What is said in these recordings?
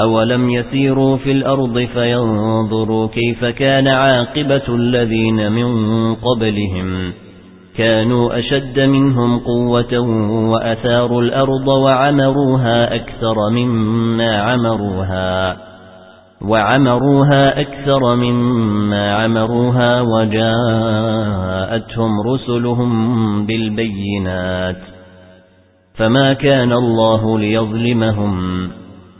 أولم يسيروا في الأرض فينظروا كيف كان عاقبة الذين من قبلهم كانوا أشد منهم قوة وأثاروا الأرض وعمروها أكثر مما عمروها وعمروها أكثر مما عمروها وجاءتهم رسلهم بالبينات فما كان الله ليظلمهم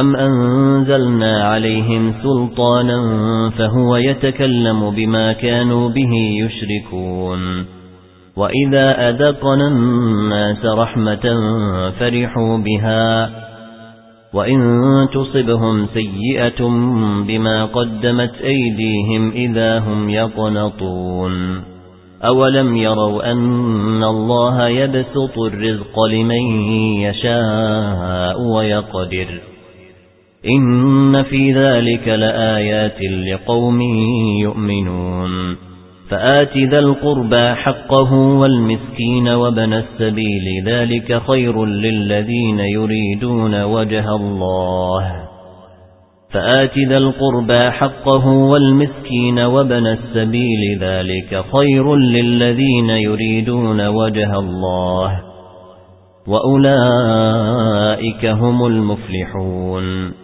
أم أنزلنا عليهم سلطانا فهو يتكلم بما كانوا به يشركون وإذا أذقنا الناس رحمة فرحوا بها وَإِن تُصِبْهُمْ سَيِّئَةٌ بِمَا قَدَّمَتْ أَيْدِيهِمْ إِذَا هُمْ يَقْنَطُونَ أَوَلَمْ يَرَوْا أَنَّ اللَّهَ يَبْسُطُ الرِّزْقَ لِمَن يَشَاءُ وَيَقْدِرُ إِنَّ فِي ذَلِكَ لَآيَاتٍ لِقَوْمٍ يُؤْمِنُونَ. فآت ذا القربى حقه والمسكين وبن السبيل ذلك خير للذين يريدون وجه الله. فآت ذا القربى حقه والمسكين وبن السبيل ذلك خير للذين يريدون وجه الله. وأولئك هم المفلحون.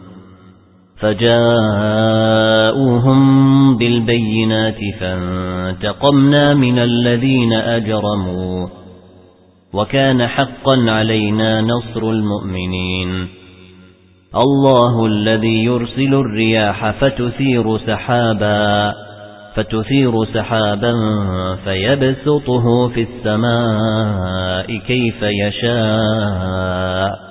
فجاءوهم بالبينات فانتقمنا من الذين أجرموا وكان حقا علينا نصر المؤمنين الله الذي يرسل الرياح فتثير سحابا فتثير سحابا فيبسطه في السماء كيف يشاء